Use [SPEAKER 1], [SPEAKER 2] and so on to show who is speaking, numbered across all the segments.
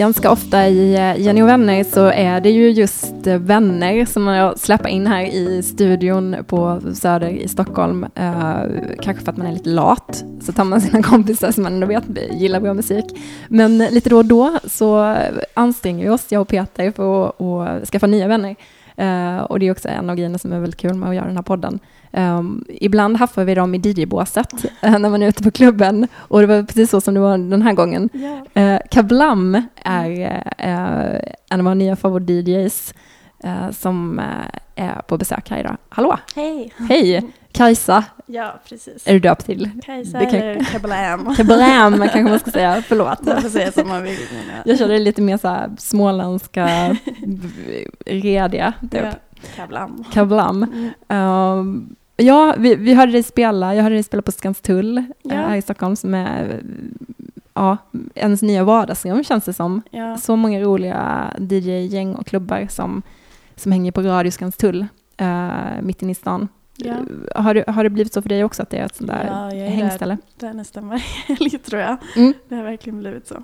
[SPEAKER 1] ganska ofta i eh, Jenny och vänner så är det ju just eh, vänner som jag släpper in här i studion på Söder i Stockholm. Uh, kanske för att man är lite lat, så tar man sina kompisar som man ändå vet gillar bra musik. Men lite då och då så anstränger vi oss, jag och Peter, för att, och skaffa nya vänner. Uh, och det är också en av grejerna som är väldigt kul med att göra den här podden. Um, ibland haffar vi dem i DJ-båset uh, när man är ute på klubben och det var precis så som det var den här gången. Yeah. Uh, Kablam är uh, en av våra nya favorit-DJs som är på besök här idag. Hallå!
[SPEAKER 2] Hej!
[SPEAKER 1] Hej! Kajsa.
[SPEAKER 2] Ja, precis.
[SPEAKER 1] Är du döpt till?
[SPEAKER 2] Kajsa det kan... eller Kablam.
[SPEAKER 1] Kablam kanske man ska säga, förlåt.
[SPEAKER 2] Man får säga som man vill.
[SPEAKER 1] Jag körde lite mer så här småländska, rediga. Typ. Ja,
[SPEAKER 2] kablam.
[SPEAKER 1] Kablam. Mm. Um, Ja, vi, vi hörde dig spela. Jag hörde dig spela på Skanstull eh, ja. här i Stockholm som är ja, ens nya vardagsrum känns det som. Ja. Så många roliga DJ-gäng och klubbar som, som hänger på Radio Skanstull uh, mitt inne i stan. Ja. Har, du, har det blivit så för dig också att det är ett sånt där ja, jag är hängställe?
[SPEAKER 2] Där, där nästan varje helg tror jag. Mm. Det har verkligen blivit så.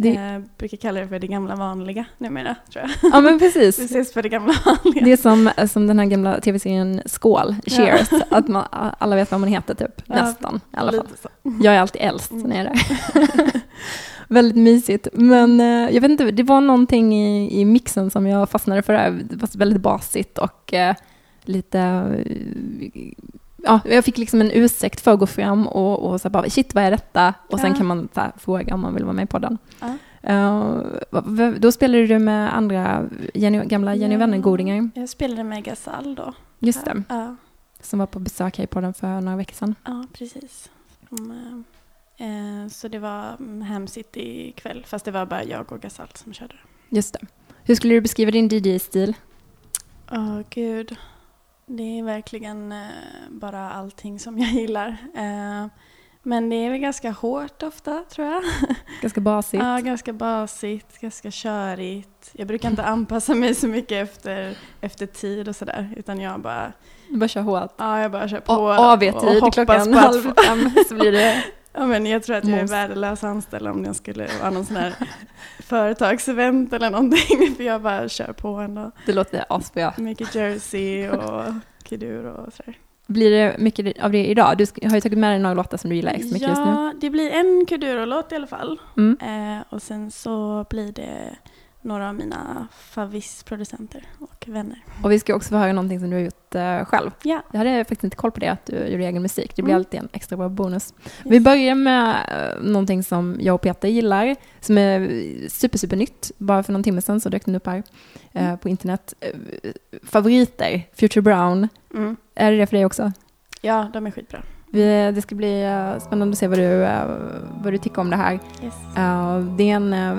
[SPEAKER 2] Det... Jag eh, brukar kalla det för det gamla vanliga numera, tror jag.
[SPEAKER 1] Ja, men precis.
[SPEAKER 2] Vi ses för det gamla vanliga.
[SPEAKER 1] Det är som, som den här gamla tv-serien Skål, Cheers, ja. att man, alla vet vad man heter, typ. Ja, Nästan, i alla fall. Så. Jag är alltid äldst mm. är där. Väldigt mysigt. Men eh, jag vet inte, det var någonting i, i mixen som jag fastnade för. Det var väldigt basigt och eh, lite ja, jag fick liksom en ursäkt för att gå fram och, och så bara, shit vad är detta? Och sen ja. kan man här, fråga om man vill vara med på den. Ja. Uh, då spelade du med andra Jenny, gamla Jenny ja. Vänner-godingar.
[SPEAKER 2] Jag spelade med Gasall då.
[SPEAKER 1] Just det. Ja. Som var på besök här i podden för några veckor sedan.
[SPEAKER 2] Ja, precis. Um, uh, så det var Ham City kväll, fast det var bara jag och Gasall som körde.
[SPEAKER 1] Just det. Hur skulle du beskriva din DJ-stil?
[SPEAKER 2] Åh, oh, gud. Det är verkligen eh, bara allting som jag gillar. Eh, men det är väl ganska hårt ofta, tror jag.
[SPEAKER 1] Ganska basigt?
[SPEAKER 2] ja, ganska basigt, ganska körigt. Jag brukar inte anpassa mig så mycket efter, efter tid och sådär, utan jag bara...
[SPEAKER 1] Du bara kör hårt?
[SPEAKER 2] Ja, jag bara kör på.
[SPEAKER 1] AV-tid klockan halv fem så blir det
[SPEAKER 2] Ja, men jag tror att jag är värdelös anställd om jag skulle vara någon sån här företagsevent eller någonting. För jag bara kör på ändå.
[SPEAKER 1] Det låter asbra.
[SPEAKER 2] Mycket Jersey och Kidur och sådär.
[SPEAKER 1] Blir det mycket av det idag? Du har ju tagit med dig några låtar som du gillar extra mycket
[SPEAKER 2] ja,
[SPEAKER 1] just nu.
[SPEAKER 2] Ja, det blir en Kuduro-låt i alla fall. Mm. Eh, och sen så blir det några av mina favvisproducenter och vänner.
[SPEAKER 1] Och vi ska också få höra någonting som du har gjort uh, själv.
[SPEAKER 2] Ja.
[SPEAKER 1] Jag hade faktiskt inte koll på det, att du gjorde egen musik. Det blir mm. alltid en extra bra bonus. Yes. Vi börjar med uh, någonting som jag och Peter gillar, som är super, super nytt. Bara för någon timme sedan så dök den upp här uh, mm. på internet. favoriter, Future Brown. Mm. Är det det för dig också?
[SPEAKER 2] Ja, de är skitbra.
[SPEAKER 1] Det ska bli spännande att se vad du, vad du tycker om det här. Yes. Det är en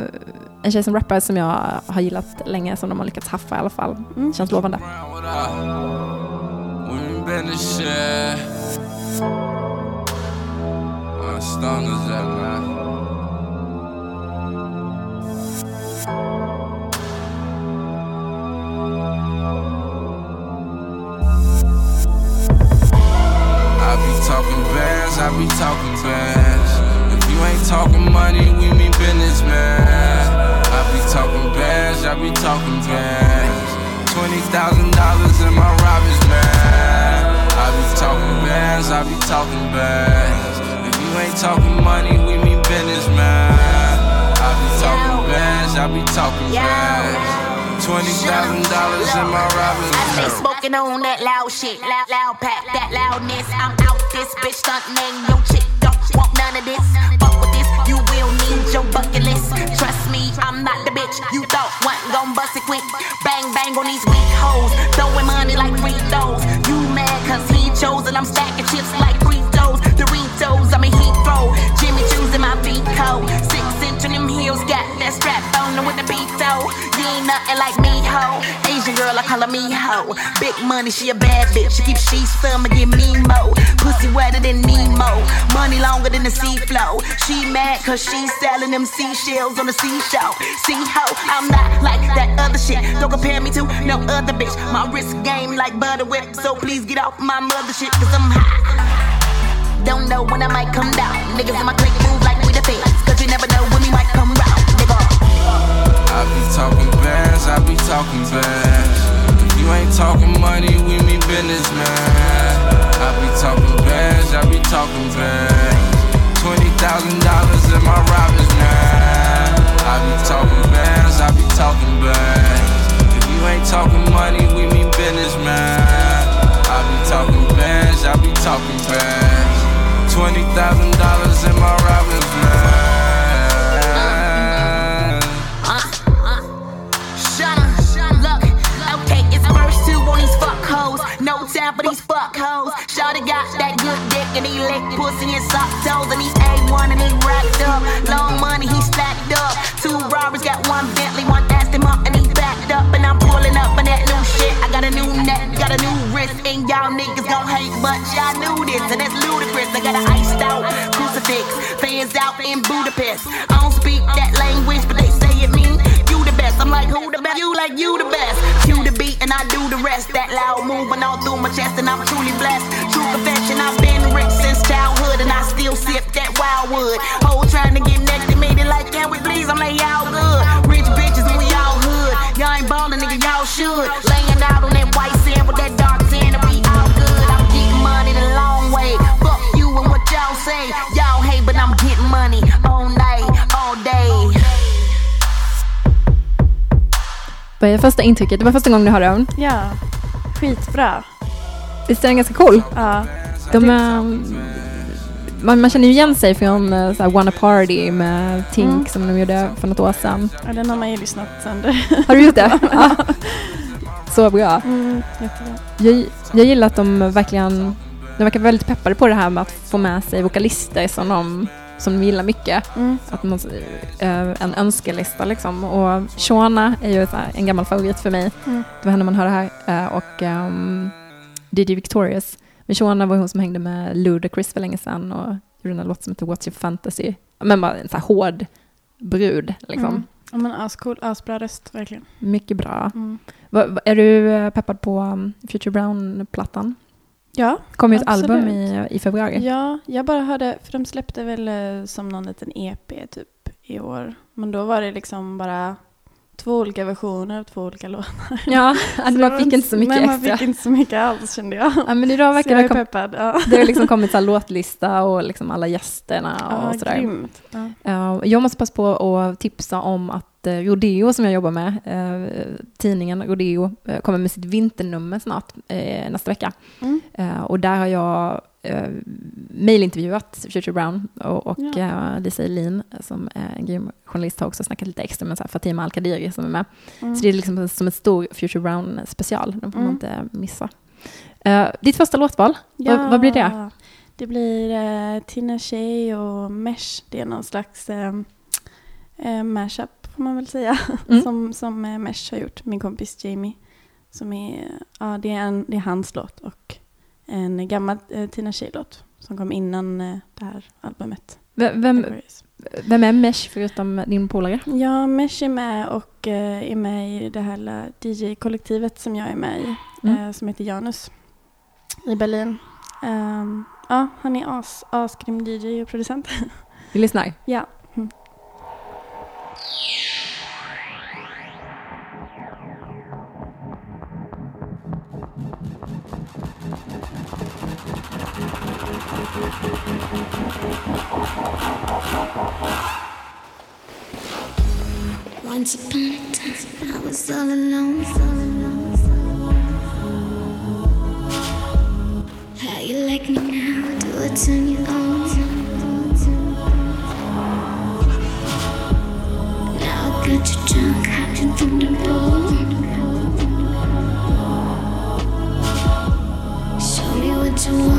[SPEAKER 1] en tjej som rappar som jag har gillat länge, som de har lyckats haffa i alla fall. Mm. Känns lovande. I be talking bands, I be talking bands. If you ain't talking money, we mean business, man. I be talking bags, I be talking bands. Twenty thousand dollars in my robbers, man. I be talking bags, I be talking bands. If you ain't talking money, we mean business, man. I be talking bags, I be talking bags. Twenty thousand dollars in my robbers. I stay smoking on that loud shit, loud, loud pack, that loudness. I'm out this bitch stunting, your chick don't want none of this. Fuck with this, you will need your bucket list. Trust me, I'm not the bitch you thought wasn't gon' bust it quick. Bang bang on these weak hoes, throwing money like free throws. You mad cause he chose and I'm stacking chips like Fritos. Doritos, I'm a heat throw. Jimmy choosing my feet cold. In them heels, got that strap on with the beat though. You ain't nothing like me, ho. Asian girl, I call her me, ho. Big money, she a bad bitch. She keep sheets firm and get me mo. Pussy wetter than Nemo. Money longer than the sea flow. She mad cause she's selling them seashells on the seashore. See ho, I'm not like that other shit. Don't compare me to no other bitch. My wrist game like butter whip. So please get off my mother shit cause I'm hot. Don't know when I might come down. Niggas in my clique move like we the feds. I be talking bands, I be talking bands. If you ain't talking money, we me. I be talking
[SPEAKER 3] bands, I be talking bands. Twenty thousand dollars in my man. I be talking bands, I be talking bands. If you ain't talking money, we me. I be talking bands, I be talking bands. Twenty thousand dollars in my robbers man.
[SPEAKER 4] And he lick pussy and sock toes and he A1 and he racked up. Long money he stacked up. Two robbers got one Bentley, one asked him up and he backed up. And I'm pulling up in that new shit. I got a new neck, got a new wrist, and y'all niggas gon' hate, but y'all knew this, and that's ludicrous. I got an iced out crucifix, fans out in Budapest. I don't speak that language, but they say it mean you the best. I'm like, who the best? You like you the best. Cue the and I do the rest. That loud moving all through my chest, and I'm truly blessed. True confession, I've been rich since childhood, and I still sip that wildwood. Whole trying to get next to me, they like, can we please? I'm like, y'all good. Rich bitches, we all hood. Y'all ain't ballin', nigga, y'all should. Laying out on that white sand with that dark tan to be all good. I'm getting money the long way. Fuck you and what y'all say.
[SPEAKER 1] Vad är första intrycket? Det var första gången du hörde den.
[SPEAKER 2] Ja, skitbra.
[SPEAKER 1] Visst är den ganska cool?
[SPEAKER 2] Ja,
[SPEAKER 1] De, är, man, man känner ju igen sig från eh, så här, Wanna Party med Tink
[SPEAKER 2] Mm.
[SPEAKER 1] som de gjorde för något år sedan.
[SPEAKER 2] ja, den har man ju lyssnat sönder.
[SPEAKER 1] Har du gjort det? ja. Så bra.
[SPEAKER 2] Mm, jättebra.
[SPEAKER 1] Jag, jag gillar att de verkligen de verkar väldigt peppade på det här med att få med sig vokalister som de, som de gillar mycket.
[SPEAKER 2] Mm.
[SPEAKER 1] Att man, eh, en önskelista liksom. Och Shona är ju en gammal favorit för mig.
[SPEAKER 2] Mm.
[SPEAKER 1] Det var henne man hörde här. Eh, och um, DJ Victorious. Men Shona var hon som hängde med Ludacris för länge sedan och gjorde en låt som heter What's Your Fantasy. Men bara en så här hård brud liksom.
[SPEAKER 2] Mm. Ja, men ascool, asbra röst verkligen.
[SPEAKER 1] Mycket bra.
[SPEAKER 2] Mm.
[SPEAKER 1] Va, va, är du eh, peppad på um, Future Brown-plattan?
[SPEAKER 2] Ja,
[SPEAKER 1] kom ju ett
[SPEAKER 2] Absolut.
[SPEAKER 1] album i, i februari.
[SPEAKER 2] ja, jag bara hörde, för de släppte väl eh, som någon liten EP typ i år. Men då var det liksom bara två olika versioner av två olika låtar.
[SPEAKER 1] Ja, man
[SPEAKER 2] var
[SPEAKER 1] fick inte så mycket
[SPEAKER 2] nej, man
[SPEAKER 1] extra.
[SPEAKER 2] fick inte så mycket alls kände jag.
[SPEAKER 1] Ja, men idag verkar det, kom,
[SPEAKER 2] peppad. Ja,
[SPEAKER 1] det har liksom kommit så låtlista och liksom alla gästerna och
[SPEAKER 2] ja
[SPEAKER 1] sådär.
[SPEAKER 2] grymt. Ja.
[SPEAKER 1] Eh, jag måste passa på att tipsa om att uh, Rodeo som jag jobbar med, eh, tidningen Rodeo, eh, kommer med sitt vinternummer snart eh, nästa vecka.
[SPEAKER 2] Mm.
[SPEAKER 1] Eh, och där har jag uh, mejlintervjuat Future Brown och, och
[SPEAKER 2] Ja.
[SPEAKER 1] eh, Lisa Elin som är en grym journalist har också snackat lite extra med så här, Fatima Al-Qadiri som är med.
[SPEAKER 2] Mm.
[SPEAKER 1] Så det är liksom som en stor Future Brown special, den får man
[SPEAKER 2] Mm.
[SPEAKER 1] inte missa. Eh, ditt första låtval, vad, vad blir det?
[SPEAKER 2] Det blir eh, Tina Shey och Mesh. Det är någon slags eh, eh, mashup får man väl säga.
[SPEAKER 1] Mm.
[SPEAKER 2] som som eh, Mesh har gjort, min kompis Jamie. Som är, ja, det, är en, det är hans låt och en gammal eh, Tina Shey-låt som kom innan eh, det här albumet.
[SPEAKER 1] Vem, vem är Mesh förutom din polare?
[SPEAKER 2] Ja, Mesh är med och eh, är med i det här DJ-kollektivet som jag är med i.
[SPEAKER 1] Mm.
[SPEAKER 2] eh, som heter Janus i Berlin. Ehm, ja, han är as, asgrym DJ och producent.
[SPEAKER 1] Vi lyssnar.
[SPEAKER 2] ja. Mm.
[SPEAKER 5] Once upon a time, I was all alone. How you like me now? Do it on your own. Now I got you drunk, hiding from the boat. Show me what you want,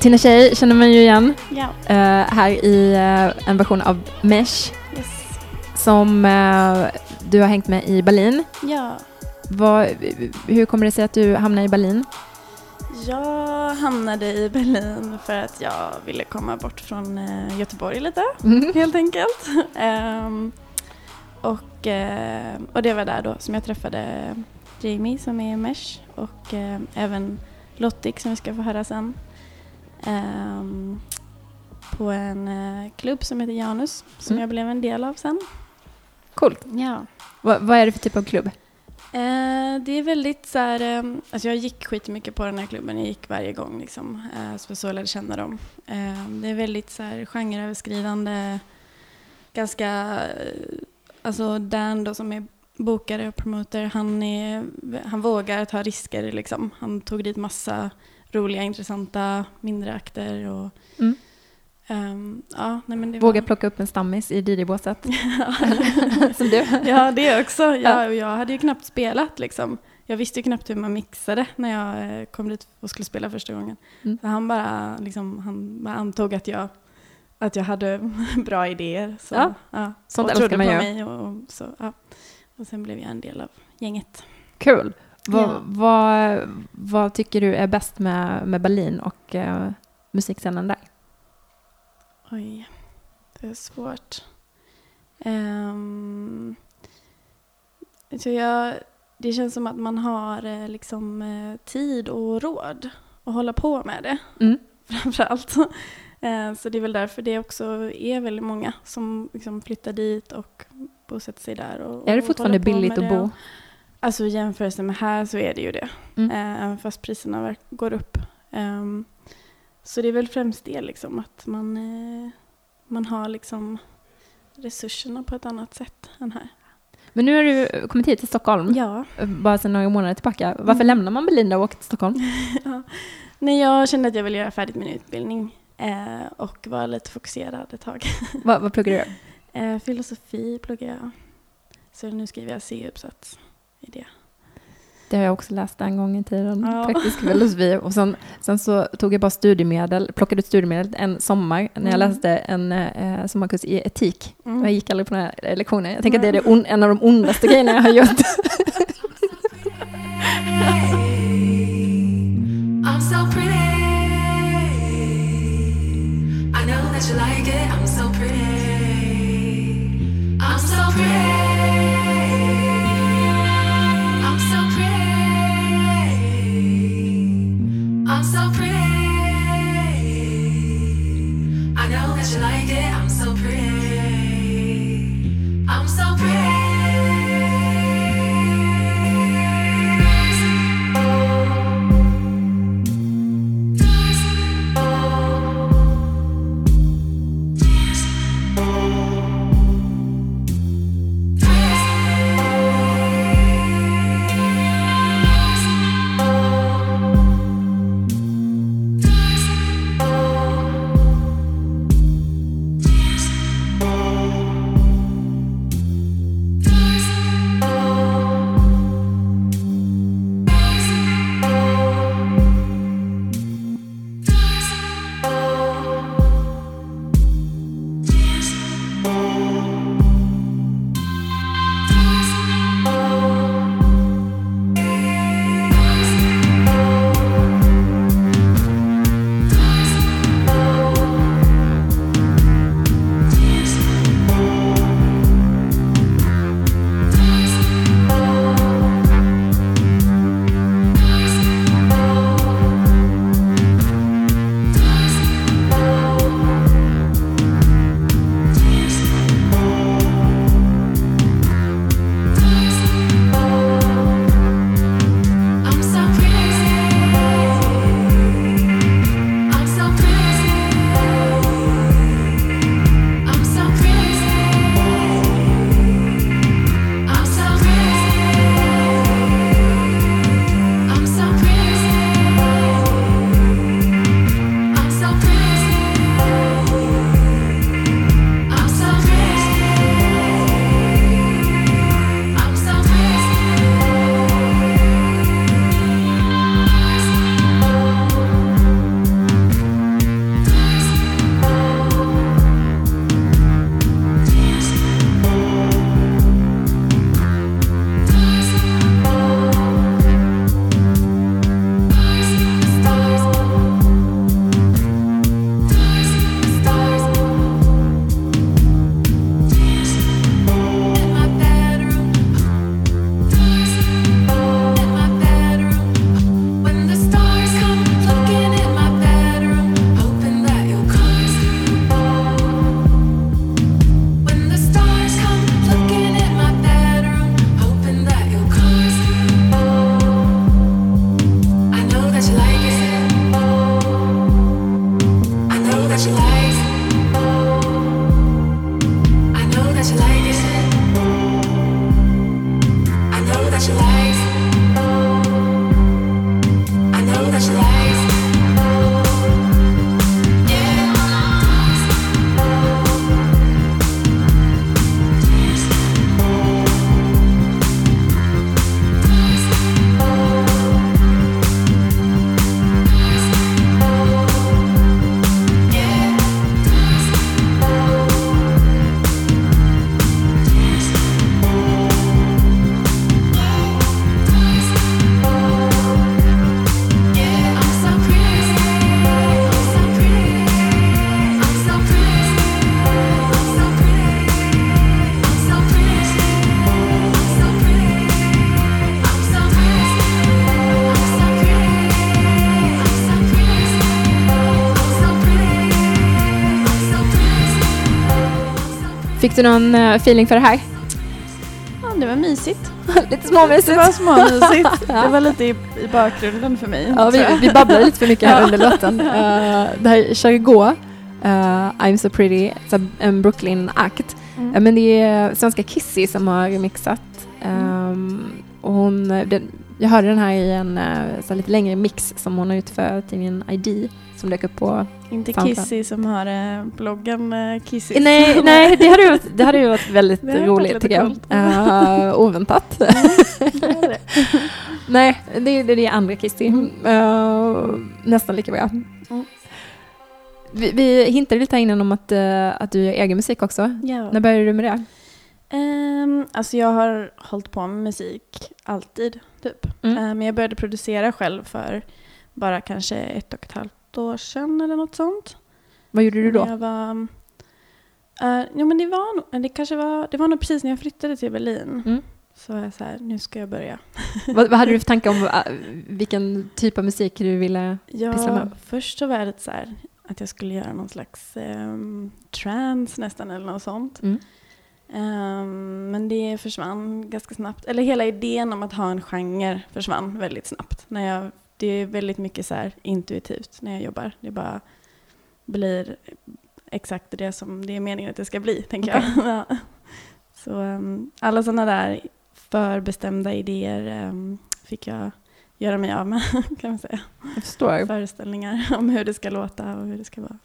[SPEAKER 1] Tina Tjej känner man ju igen
[SPEAKER 2] Ja,
[SPEAKER 1] eh, här i eh, en version av Mesh
[SPEAKER 2] yes.
[SPEAKER 1] som eh, du har hängt med i Berlin.
[SPEAKER 2] Ja,
[SPEAKER 1] Vad, hur kommer det sig att du hamnade i Berlin?
[SPEAKER 2] jag hamnade i Berlin för att jag ville komma bort från Göteborg lite.
[SPEAKER 1] Mm.
[SPEAKER 2] helt enkelt. Ehm, och, och det var där då som jag träffade Jamie som är i Mesh och även Lottik som vi ska få höra sen. Ehm, på en eh, klubb som heter Janus som
[SPEAKER 1] Mm.
[SPEAKER 2] jag blev en del av sen.
[SPEAKER 1] Coolt.
[SPEAKER 2] Ja.
[SPEAKER 1] Vad, vad är det för typ av klubb?
[SPEAKER 2] Eh, det är väldigt så här, eh, alltså jag gick skitmycket på den här klubben, jag gick varje gång liksom, eh, så så jag lärde känna dem. Eh, det är väldigt så här genreöverskridande, ganska, alltså Dan då som är bokare och promoter, han, är, han vågar ta risker liksom. Han tog dit massa roliga, intressanta, mindre akter och
[SPEAKER 1] Mm.
[SPEAKER 2] ehm, ja, nej men det
[SPEAKER 1] Våga
[SPEAKER 2] var...
[SPEAKER 1] plocka upp en stammis i DJ-båset. Som du.
[SPEAKER 2] Ja, det också.
[SPEAKER 1] Ja.
[SPEAKER 2] Jag, jag hade ju knappt spelat liksom. Jag visste ju knappt hur man mixade när jag eh, kom dit och skulle spela första gången.
[SPEAKER 1] Mm.
[SPEAKER 2] Så han bara, liksom, han bara antog att jag, att jag hade bra idéer. Så,
[SPEAKER 1] Ja,
[SPEAKER 2] ja.
[SPEAKER 1] sånt
[SPEAKER 2] och trodde
[SPEAKER 1] man
[SPEAKER 2] på
[SPEAKER 1] ju.
[SPEAKER 2] mig. Och, och, så, ja. och sen blev jag en del av gänget.
[SPEAKER 1] Kul. Vad,
[SPEAKER 2] Ja.
[SPEAKER 1] vad, vad tycker du är bäst med, med Berlin och eh, musikscenen där?
[SPEAKER 2] Oj, det är svårt. Um, så jag, det känns som att man har eh, liksom, eh, tid och råd att hålla på med det,
[SPEAKER 1] Mm.
[SPEAKER 2] framförallt. Eh, så det är väl därför det också är väldigt många som liksom flyttar dit och bosätter sig där. Och,
[SPEAKER 1] Är det fortfarande billigt att bo?
[SPEAKER 2] Alltså i jämförelse med här så är det ju det.
[SPEAKER 1] Mm.
[SPEAKER 2] Eh, Även fast priserna går upp. Ehm, så det är väl främst det liksom att man, eh, man har liksom resurserna på ett annat sätt än här.
[SPEAKER 1] Men nu har du kommit hit till Stockholm,
[SPEAKER 2] Ja.
[SPEAKER 1] bara sedan några månader tillbaka. Varför
[SPEAKER 2] Mm.
[SPEAKER 1] lämnar man Berlin och åker till Stockholm?
[SPEAKER 2] ja. Nej, jag kände att jag ville göra färdigt min utbildning eh, och vara lite fokuserad ett tag.
[SPEAKER 1] vad, vad pluggar du?
[SPEAKER 2] Eh, filosofi pluggar jag. Så nu skriver jag C-uppsats i det.
[SPEAKER 1] Det har jag också läst en gång i tiden,
[SPEAKER 2] Ja.
[SPEAKER 1] praktisk filosofi. Och sen, sen så tog jag bara studiemedel, plockade ut studiemedel en sommar när jag
[SPEAKER 2] Mm.
[SPEAKER 1] läste en eh, sommarkurs i etik.
[SPEAKER 2] Mm.
[SPEAKER 1] Jag gick aldrig på den här lektionen. Jag tänker att det är det en av de ondaste grejerna jag har gjort.
[SPEAKER 6] I'm so pretty.
[SPEAKER 1] Fick du någon eh, feeling för det här?
[SPEAKER 2] Ja, det var mysigt.
[SPEAKER 1] Lite
[SPEAKER 2] Det
[SPEAKER 1] småmysigt.
[SPEAKER 2] var småmysigt. Det var lite i, i bakgrunden för mig.
[SPEAKER 1] Ja, vi, vi babblade lite för mycket här under låten. Uh, det här är Chargot, uh, I'm so pretty, en Brooklyn-akt.
[SPEAKER 2] Mm.
[SPEAKER 1] Uh, men det är svenska Kissy som har remixat. Um, och hon, den, jag hörde den här i en så här lite längre mix som hon har gjort för tidningen ID som dök upp på...
[SPEAKER 2] Inte
[SPEAKER 1] Soundcloud.
[SPEAKER 2] Kissy som har eh, bloggen eh, Kissy.
[SPEAKER 1] Nej, nej det, hade ju varit, det hade ju varit väldigt roligt tycker jag. Uh, oväntat.
[SPEAKER 2] Det är det.
[SPEAKER 1] nej, det, det, det är andra Kissy. Uh, nästan lika bra.
[SPEAKER 2] Mm.
[SPEAKER 1] Vi, vi hintade lite här innan om att, uh, att du gör egen musik också.
[SPEAKER 2] Ja.
[SPEAKER 1] När började du med det?
[SPEAKER 2] Ehm, alltså jag har hållit på med musik alltid, typ.
[SPEAKER 1] Mm.
[SPEAKER 2] Ehm, men jag började producera själv för bara kanske ett och ett halvt år sedan eller något sånt.
[SPEAKER 1] Vad gjorde du då?
[SPEAKER 2] Jag var... Uh, jo men det var nog, det kanske var, det var nog precis när jag flyttade till Berlin.
[SPEAKER 1] Mm.
[SPEAKER 2] Så var jag så här, nu ska jag börja.
[SPEAKER 1] vad, vad hade du för tankar om uh, vilken typ av musik du ville pyssla
[SPEAKER 2] Ja,
[SPEAKER 1] med?
[SPEAKER 2] först så var det lite så här att jag skulle göra någon slags um, trance nästan eller något sånt.
[SPEAKER 1] Mm.
[SPEAKER 2] Ehm, men det försvann ganska snabbt. Eller hela idén om att ha en genre försvann väldigt snabbt. När jag, det är väldigt mycket så här intuitivt när jag jobbar. Det bara blir exakt det som det är meningen att det ska bli, tänker jag. Ja. Så ehm, alla sådana där förbestämda idéer ehm, fick jag göra mig av med, kan man säga.
[SPEAKER 1] Jag förstår.
[SPEAKER 2] Föreställningar om hur det ska låta och hur det ska vara.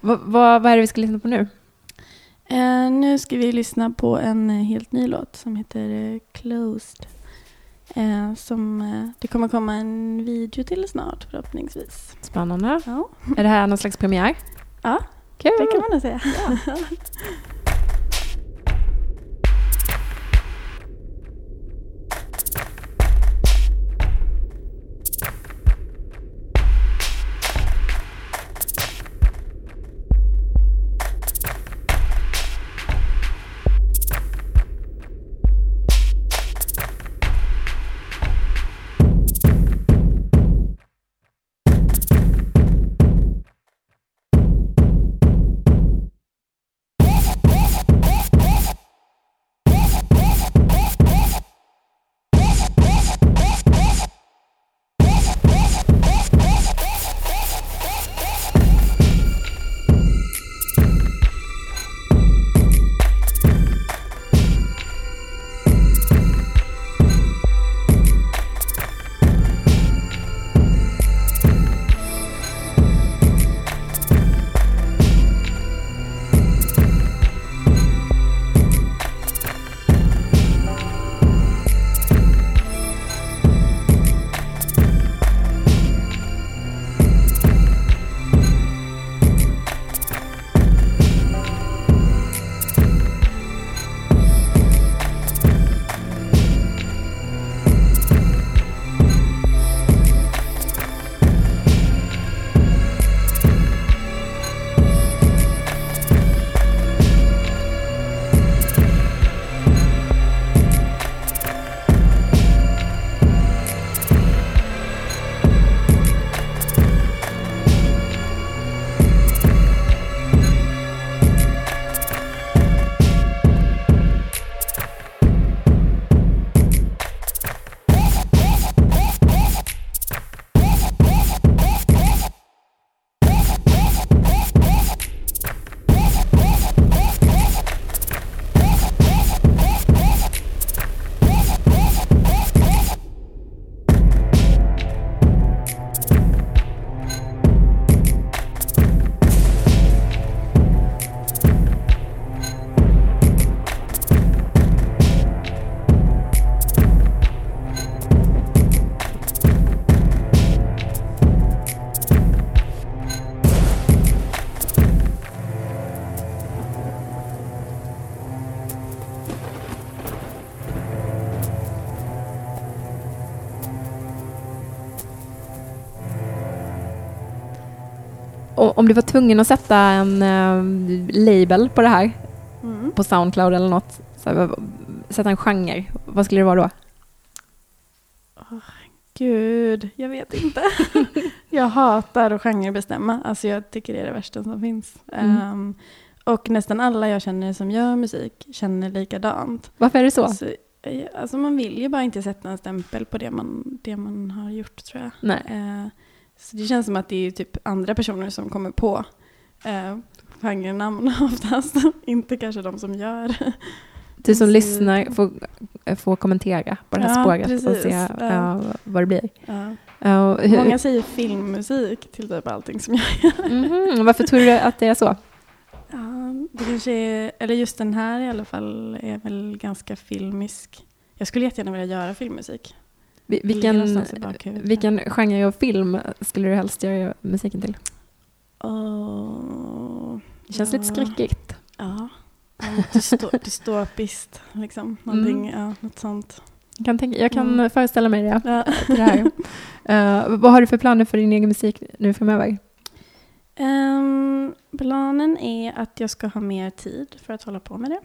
[SPEAKER 1] Vad, vad, vad är det vi ska lyssna på nu?
[SPEAKER 2] Eh, nu ska vi lyssna på en helt ny låt som heter eh, Closed. Eh, som, eh, det kommer komma en video till snart förhoppningsvis.
[SPEAKER 1] Spännande.
[SPEAKER 2] Ja,
[SPEAKER 1] Är det här någon slags premiär?
[SPEAKER 2] Ja,
[SPEAKER 1] Kul!
[SPEAKER 2] det kan man nog säga.
[SPEAKER 1] Och om du var tvungen att sätta en eh, label på det här,
[SPEAKER 2] Mm.
[SPEAKER 1] på Soundcloud eller något, så här, sätta en genre, vad skulle det vara då?
[SPEAKER 2] Gud, jag vet inte. jag hatar att genrebestämma. Alltså jag tycker det är det värsta som finns.
[SPEAKER 1] Mm.
[SPEAKER 2] Ehm, Och nästan alla jag känner som gör musik känner likadant.
[SPEAKER 1] Varför är det så?
[SPEAKER 2] Så, eh, alltså man vill ju bara inte sätta en stämpel på det man, det man har gjort tror jag.
[SPEAKER 1] Nej.
[SPEAKER 2] Eh, så det känns som att det är typ andra personer som kommer på eh, genrenamn oftast. inte kanske de som gör.
[SPEAKER 1] Du som lyssnar får, får kommentera på det här
[SPEAKER 2] Ja,
[SPEAKER 1] spåret och
[SPEAKER 2] precis.
[SPEAKER 1] se
[SPEAKER 2] Ja.
[SPEAKER 1] eh, vad det blir.
[SPEAKER 2] Ja.
[SPEAKER 1] Eh, hur,
[SPEAKER 2] Många säger filmmusik till typ allting som jag gör.
[SPEAKER 1] Mhm, Varför tror du att det är så?
[SPEAKER 2] Ja, det kanske är, eller just den här i alla fall är väl ganska filmisk. Jag skulle jättegärna vilja göra filmmusik.
[SPEAKER 1] Vilken, vilken genre av film skulle du helst göra musiken till?
[SPEAKER 2] Åh,
[SPEAKER 1] Det känns
[SPEAKER 2] ja,
[SPEAKER 1] lite skräckigt.
[SPEAKER 2] Ja, Ja, dysto, dystopiskt liksom. Någonting, ja, något sånt.
[SPEAKER 1] Jag kan, tänka, jag kan
[SPEAKER 2] Mm.
[SPEAKER 1] föreställa mig det.
[SPEAKER 2] Ja.
[SPEAKER 1] det här. Eh, vad har du för planer för din egen musik nu framöver?
[SPEAKER 2] Ehm, planen är att jag ska ha mer tid för att hålla på med det.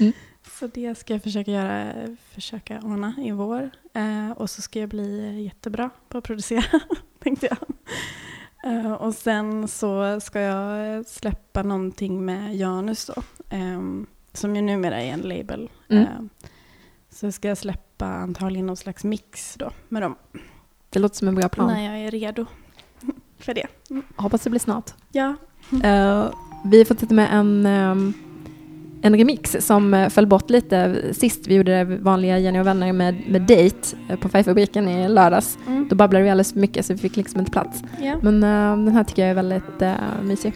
[SPEAKER 1] Mm.
[SPEAKER 2] Så det ska jag försöka göra, försöka ordna i vår. Eh, och så ska jag bli jättebra på att producera, tänkte jag. Eh, och sen så ska jag släppa någonting med Janus då, ehm, som ju numera är en label.
[SPEAKER 1] Mm.
[SPEAKER 2] Eh, så ska jag släppa antagligen någon slags mix då med dem,
[SPEAKER 1] Det låter som en bra plan.
[SPEAKER 2] när jag är redo för det.
[SPEAKER 1] Hoppas det blir snart.
[SPEAKER 2] Ja,
[SPEAKER 1] Eh, vi har fått titta med en, ehm, en remix som eh, föll bort lite sist vi gjorde det vanliga Jenny och vänner med, med Date eh, på Färgfabriken i lördags.
[SPEAKER 2] mm.
[SPEAKER 1] Då babblade vi alldeles för mycket så vi fick liksom inte plats.
[SPEAKER 2] ja.
[SPEAKER 1] Men eh, den här tycker jag är väldigt uh, mysig.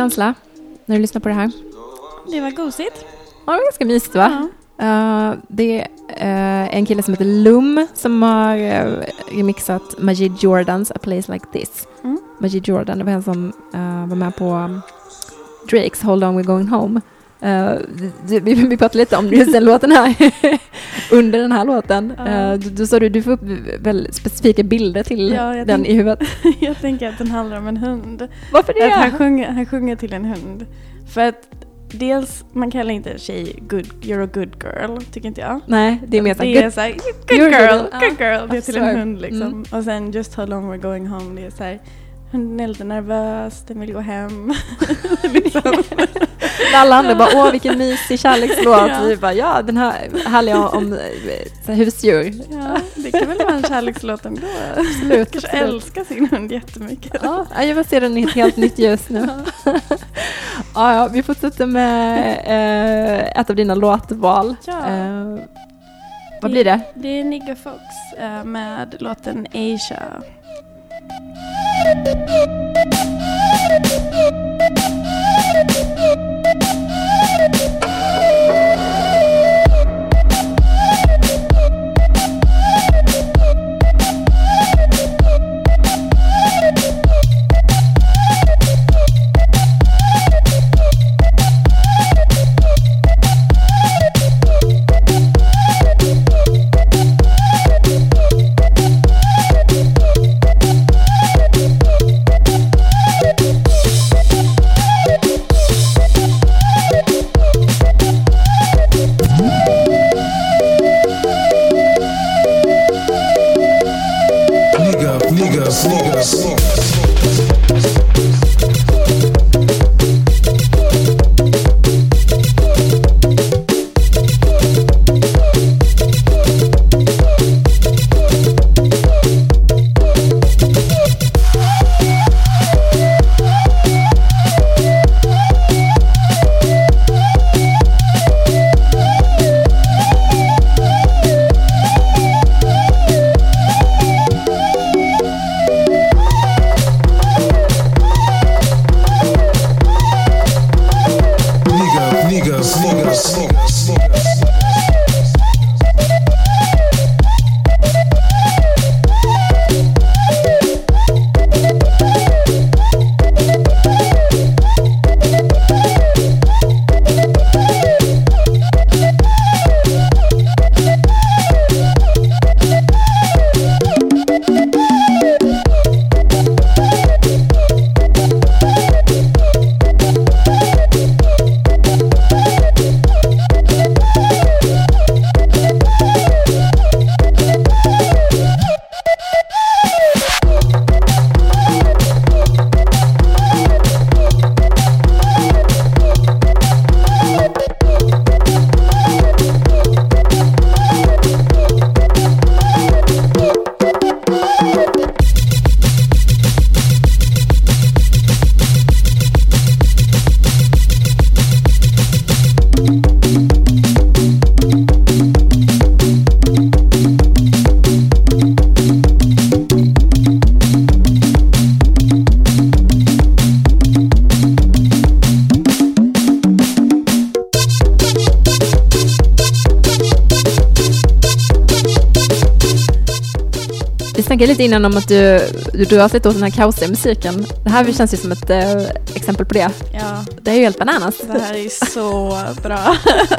[SPEAKER 1] Känsla när du lyssnar på det här?
[SPEAKER 2] Det var gosigt.
[SPEAKER 1] Ja, det var ganska mysigt va?
[SPEAKER 2] Ja.
[SPEAKER 1] Eh, det är eh, en kille som heter Lum som har eh, remixat Majid Jordans A Place Like This.
[SPEAKER 2] Mm.
[SPEAKER 1] Majid Jordan, det var en som var med på um, Drakes Hold On We're Going Home. Vi, vi pratade lite om just den låten här under den här låten. Uh, då sa du du får upp väldigt specifika bilder till
[SPEAKER 2] Ja,
[SPEAKER 1] den
[SPEAKER 2] tänk-
[SPEAKER 1] i huvudet.
[SPEAKER 2] Jag tänker att den handlar om en hund.
[SPEAKER 1] Varför
[SPEAKER 2] Att han,
[SPEAKER 1] det?
[SPEAKER 2] sjunger, han sjunger till en hund. För att dels, man kallar inte en tjej good, you're a good girl, tycker inte jag.
[SPEAKER 1] Nej, det är mer
[SPEAKER 2] det
[SPEAKER 1] såhär
[SPEAKER 2] är såhär, good
[SPEAKER 1] you're
[SPEAKER 2] girl,
[SPEAKER 1] good.
[SPEAKER 2] good girl. Det är till
[SPEAKER 1] så.
[SPEAKER 2] en hund liksom.
[SPEAKER 1] Mm.
[SPEAKER 2] Och sen just how long we're going home, det är såhär, hunden är lite nervös, den vill gå hem. liksom.
[SPEAKER 1] Alla andra bara åh vilken mysig kärlekslåt.
[SPEAKER 2] Ja.
[SPEAKER 1] Vi bara ja den här härliga om eh, husdjur.
[SPEAKER 2] Ja, det kan väl vara en kärlekslåt ändå.
[SPEAKER 1] Absolut.
[SPEAKER 2] Kanske
[SPEAKER 1] absolut.
[SPEAKER 2] älskar sin hund jättemycket.
[SPEAKER 1] Ja, jag vill se den i ett helt nytt ljus nu. ja, ja, vi fortsätter med eh, ett av dina låtval.
[SPEAKER 2] Ja.
[SPEAKER 1] Eh, vad blir det?
[SPEAKER 2] Det är Nigga Fox eh, med låten Asia.
[SPEAKER 7] Nigga,
[SPEAKER 1] snackade lite innan om att du, du dras lite åt den här kaosiga musiken. Det här känns ju som ett eh, exempel på det.
[SPEAKER 2] Ja,
[SPEAKER 1] Det är ju helt bananas.
[SPEAKER 2] det här är ju så bra.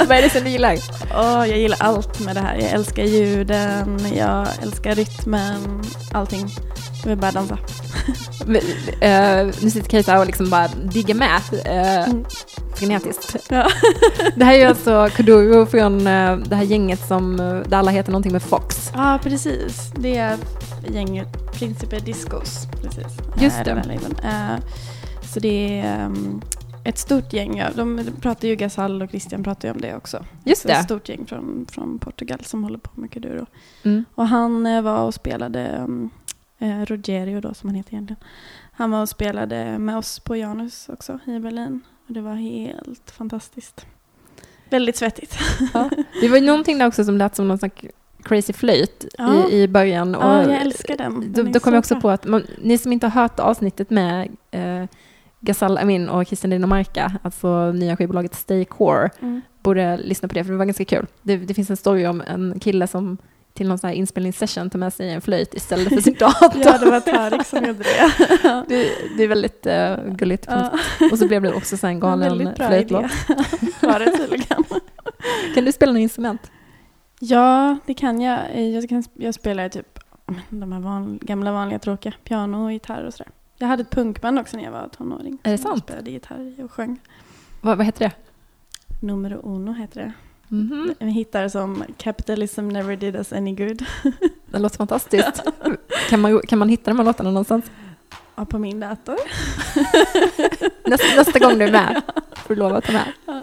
[SPEAKER 1] Vad är det som du gillar?
[SPEAKER 2] Åh, jag gillar allt med det här. Jag älskar ljuden, jag älskar rytmen, allting. Jag vill bara dansa.
[SPEAKER 1] Eh, nu sitter Kajsa och liksom bara diggar med. Uh,
[SPEAKER 2] Mm.
[SPEAKER 1] frenetiskt.
[SPEAKER 2] Ja.
[SPEAKER 1] Det här är ju alltså Kuduro från eh, det här gänget som, där alla heter någonting med Fox.
[SPEAKER 2] Ja, precis. Det är gänget Principe Discos. Precis.
[SPEAKER 1] Just det.
[SPEAKER 2] labeln. Eh, så det är ehm, ett stort gäng. Ja. De pratar ju, Gasall och Christian pratar ju om det också.
[SPEAKER 1] Just
[SPEAKER 2] Så ett
[SPEAKER 1] det.
[SPEAKER 2] stort gäng från, från Portugal som håller på med Kuduro.
[SPEAKER 1] Mm.
[SPEAKER 2] Och han eh, var och spelade, um, eh, Rogerio då som han heter egentligen. Han var och spelade med oss på Janus också i Berlin. Och det var helt fantastiskt. Väldigt svettigt.
[SPEAKER 1] Det var ju någonting där också som lät som någon här crazy flöjt
[SPEAKER 2] Ja.
[SPEAKER 1] i, i början.
[SPEAKER 2] Ja, jag älskar den.
[SPEAKER 1] Då,
[SPEAKER 2] Den är
[SPEAKER 1] då kom jag
[SPEAKER 2] så
[SPEAKER 1] också
[SPEAKER 2] bra.
[SPEAKER 1] på att man, ni som inte har hört avsnittet med eh, Gasal Amin och Christian Dinamarca, alltså nya skivbolaget Stay Core,
[SPEAKER 2] Mm.
[SPEAKER 1] borde lyssna på det för det var ganska kul. Det, det finns en story om en kille som till någon sån här inspelningssession tar med sig en flöjt istället för sin dator.
[SPEAKER 2] Ja, det var Tarik som gjorde det.
[SPEAKER 1] det, det är väldigt uh, gulligt.
[SPEAKER 2] Ja.
[SPEAKER 1] Och så blev det också så en
[SPEAKER 2] En
[SPEAKER 1] galen flöjtlåt.
[SPEAKER 2] Var det tydligen.
[SPEAKER 1] Kan du spela något instrument?
[SPEAKER 2] Ja, det kan jag. Eh, Jag, kan, jag spelar typ de här van, gamla vanliga tråkiga. Piano och gitarr och sådär. Jag hade ett punkband också när jag var tonåring.
[SPEAKER 1] Är det
[SPEAKER 2] Så jag
[SPEAKER 1] sant?
[SPEAKER 2] spelade gitarr och sjöng.
[SPEAKER 1] Vad, vad heter det?
[SPEAKER 2] Numero uno heter det.
[SPEAKER 1] Mhm.
[SPEAKER 2] Vi hittar som Capitalism never did us any good.
[SPEAKER 1] Det låter fantastiskt. kan, man, kan man hitta de här låtarna någonstans?
[SPEAKER 2] Ja, på min dator.
[SPEAKER 1] Nästa, nästa gång du är med får du lova att ta med.
[SPEAKER 6] So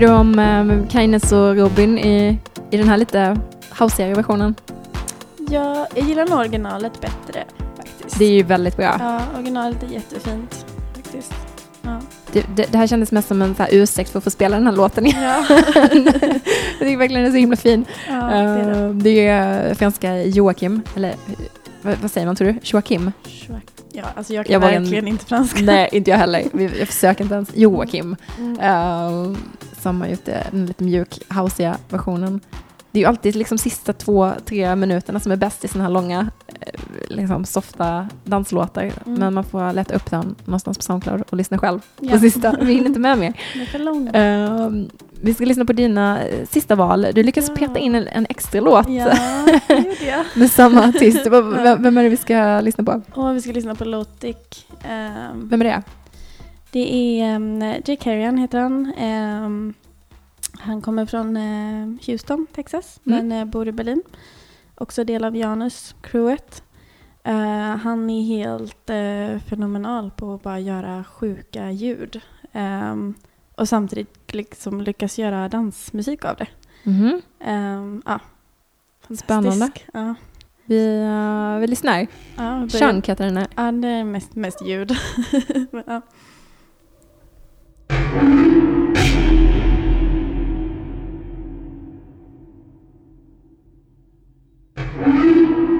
[SPEAKER 1] tycker du om eh, Kaines och Robin i, i den här lite houseigare versionen?
[SPEAKER 2] Ja, jag gillar nog originalet bättre faktiskt.
[SPEAKER 1] Det är ju väldigt bra.
[SPEAKER 2] Ja, originalet är jättefint faktiskt. Ja.
[SPEAKER 1] Det, det, det här kändes mest som en så här ursäkt för att få spela den här låten igen.
[SPEAKER 2] Ja.
[SPEAKER 1] jag tycker verkligen den är så himla fin.
[SPEAKER 2] ja, det är det.
[SPEAKER 1] Eh, det är franska Joakim, eller vad, vad säger man tror du? Joakim?
[SPEAKER 2] Ja, alltså jag kan
[SPEAKER 1] Jag var en-
[SPEAKER 2] verkligen inte franska.
[SPEAKER 1] Nej, inte jag heller. Jag försöker inte ens. Joakim.
[SPEAKER 2] Mm.
[SPEAKER 1] eh, som har gjort det, den lite mjuk, houseiga versionen. Det är ju alltid liksom sista två, tre minuterna som är bäst i sådana här långa, eh, liksom softa danslåtar.
[SPEAKER 2] Mm.
[SPEAKER 1] Men man får leta upp den någonstans på Soundcloud och lyssna själv
[SPEAKER 2] Ja.
[SPEAKER 1] på sista. Vi hinner inte med mer. Eh, vi ska lyssna på dina eh, sista val. Du lyckas
[SPEAKER 2] Ja.
[SPEAKER 1] peta in en, en extra låt
[SPEAKER 2] Ja,
[SPEAKER 1] med samma artist. Vem, vem är det vi ska lyssna på?
[SPEAKER 2] Och vi ska lyssna på Lotic. Um,
[SPEAKER 1] Vem är det?
[SPEAKER 2] Det är um, Jake Carrion heter han. Ehm, han kommer från eh, Houston, Texas,
[SPEAKER 1] Mm.
[SPEAKER 2] men eh, bor i Berlin. Också del av Janus-crewet. Eh, han är helt fenomenal på att bara göra sjuka ljud. Ehm, och samtidigt liksom lyckas göra dansmusik av det.
[SPEAKER 1] Mhm.
[SPEAKER 2] Ehm, ja. Fantastisk.
[SPEAKER 1] Spännande.
[SPEAKER 2] Ja.
[SPEAKER 1] Vi, uh, vi lyssnar.
[SPEAKER 2] Ja,
[SPEAKER 1] Chunk heter den här.
[SPEAKER 2] Ja, det är mest, mest ljud. Men, ja.
[SPEAKER 1] Men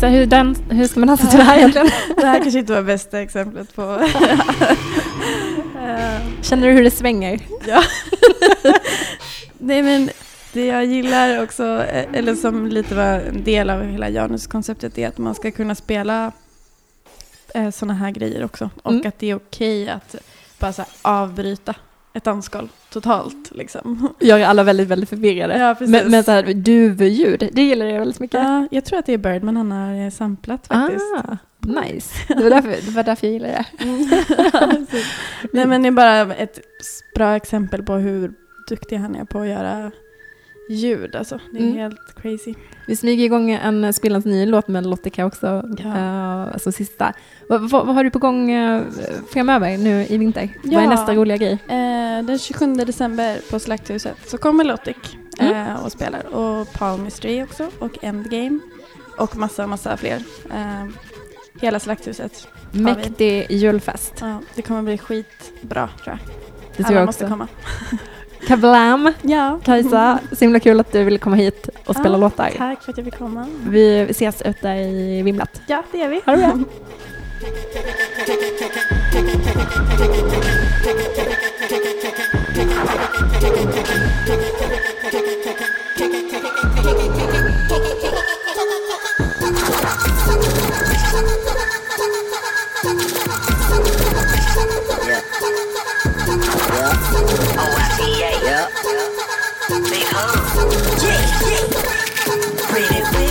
[SPEAKER 1] Kajsa, hur, dans, hur ska man dansa till det här egentligen?
[SPEAKER 2] Det här kanske inte var bästa exemplet på...
[SPEAKER 1] Känner du hur det svänger?
[SPEAKER 2] ja. Nej men det jag gillar också, eller som lite var en del av hela Janus-konceptet, är att man ska kunna spela eh, sådana här grejer också. Och
[SPEAKER 1] Mm.
[SPEAKER 2] att det är okej att bara avbryta ett dansgolv totalt. Liksom.
[SPEAKER 1] Gör alla väldigt, väldigt förvirrade.
[SPEAKER 2] Ja.
[SPEAKER 1] Men, men så här duvljud, det gillar jag väldigt mycket.
[SPEAKER 2] Ja, jag tror att det är Birdman han har eh, samplat faktiskt.
[SPEAKER 1] Ah, nice. Det var, därför, det var därför jag gillade det.
[SPEAKER 2] Nej men det är bara ett bra exempel på hur duktig han är på att göra ljud. Alltså. Det är
[SPEAKER 1] Mm.
[SPEAKER 2] helt crazy.
[SPEAKER 1] Vi smyger igång en spelans ny låt med Lottica också
[SPEAKER 2] Ja.
[SPEAKER 1] eh, som sista. Vad, vad, vad har du på gång uh, framöver nu i vinter? Vad är
[SPEAKER 2] Ja.
[SPEAKER 1] nästa roliga grej?
[SPEAKER 2] Eh, den 27 december på Slakthuset så kommer Lotic
[SPEAKER 1] Mm.
[SPEAKER 2] eh, och spelar. Och Palmistry också och Endgame. Och massa, massa fler. Eh, hela Slakthuset.
[SPEAKER 1] Mäktig julfest.
[SPEAKER 2] Ja, det kommer bli skitbra tror jag.
[SPEAKER 1] Det tror
[SPEAKER 2] Alla
[SPEAKER 1] jag
[SPEAKER 2] måste
[SPEAKER 1] också.
[SPEAKER 2] komma.
[SPEAKER 1] Kablam!
[SPEAKER 2] Ja.
[SPEAKER 1] Kajsa, så himla kul att du ville komma hit och spela
[SPEAKER 2] Ja,
[SPEAKER 1] låtar.
[SPEAKER 2] Tack för att jag fick komma.
[SPEAKER 1] Vi ses ute i Vimlat.
[SPEAKER 2] Ja, det gör vi.
[SPEAKER 1] Ha det bra!
[SPEAKER 4] Yeah. Big hug. Yeah, yeah. Pretty big.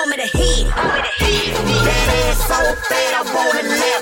[SPEAKER 4] want me to hit. That ass so fat, I wanna laugh.